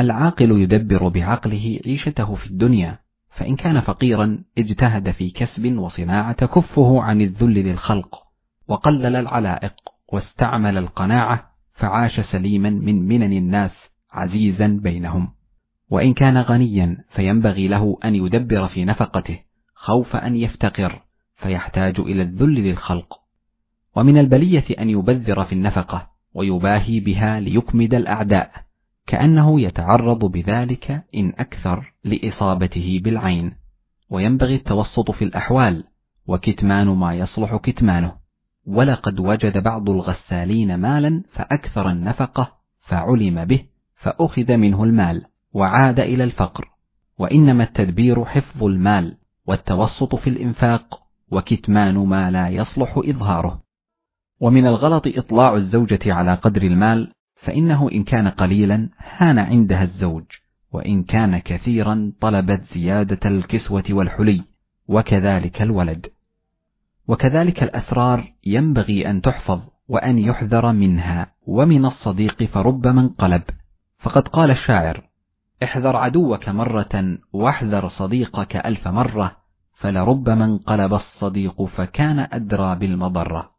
العاقل يدبر بعقله عيشته في الدنيا فإن كان فقيرا اجتهد في كسب وصناعة تكفه عن الذل للخلق وقلل العلائق واستعمل القناعة فعاش سليما من منن الناس عزيزا بينهم. وإن كان غنيا فينبغي له أن يدبر في نفقته خوف أن يفتقر فيحتاج إلى الذل للخلق. ومن البلية أن يبذر في النفقة ويباهي بها ليكمد الأعداء. كأنه يتعرض بذلك إن أكثر لإصابته بالعين وينبغي التوسط في الأحوال وكتمان ما يصلح كتمانه. ولقد وجد بعض الغسالين مالا فأكثر النفقة فعلم به فأخذ منه المال وعاد إلى الفقر. وإنما التدبير حفظ المال والتوسط في الإنفاق وكتمان ما لا يصلح إظهاره. ومن الغلط إطلاع الزوجة على قدر المال فإنه إن كان قليلا هان عندها الزوج وإن كان كثيرا طلبت زيادة الكسوة والحلي وكذلك الولد. وكذلك الأسرار ينبغي أن تحفظ وأن يحذر منها ومن الصديق فربما انقلب. فقد قال الشاعر احذر عدوك مرة واحذر صديقك ألف مرة فلربما انقلب الصديق فكان أدرى بالمضرة.